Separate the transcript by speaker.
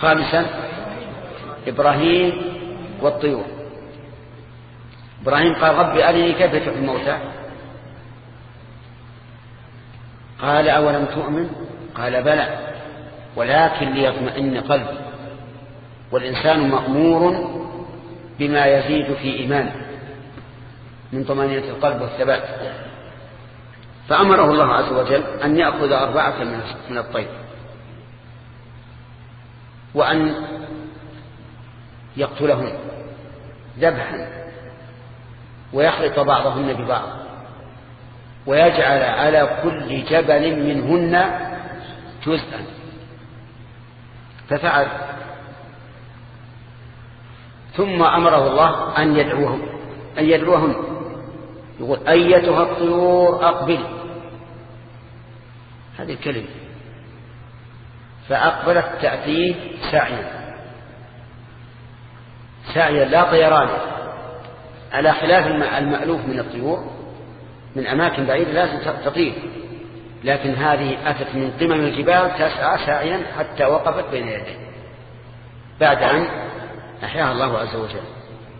Speaker 1: خامسا إبراهيم والطيور. إبراهيم قال ربي أرني كيف تحيي الموتى؟ قال أولم تؤمن؟ قال بلى. ولكن ليطمئن قلبي. والإنسان مأمور بما يزيد في إيمانه من طمأنينة القلب والثبات. فأمره الله عز وجل أن يأخذ أربعة من الطير. وأن يقتلهن ذبحا ويخلط بعضهن ببعض ويجعل على كل جبل منهن جزءا. ففعل. ثم أمره الله أن يدعوهم أن يدعوهن يقول أيتها الطيور أقبل. هذه الكلمة. فأقبلت تأتيه سعيا. سعيا لا طيران. على خلاف المألوف من الطيور من أماكن بعيدة لازم تطير. لكن هذه أتت من قمم الجبال تسعى ساعيا حتى وقفت بين يديه. بعد أن أحياها الله عز وجل.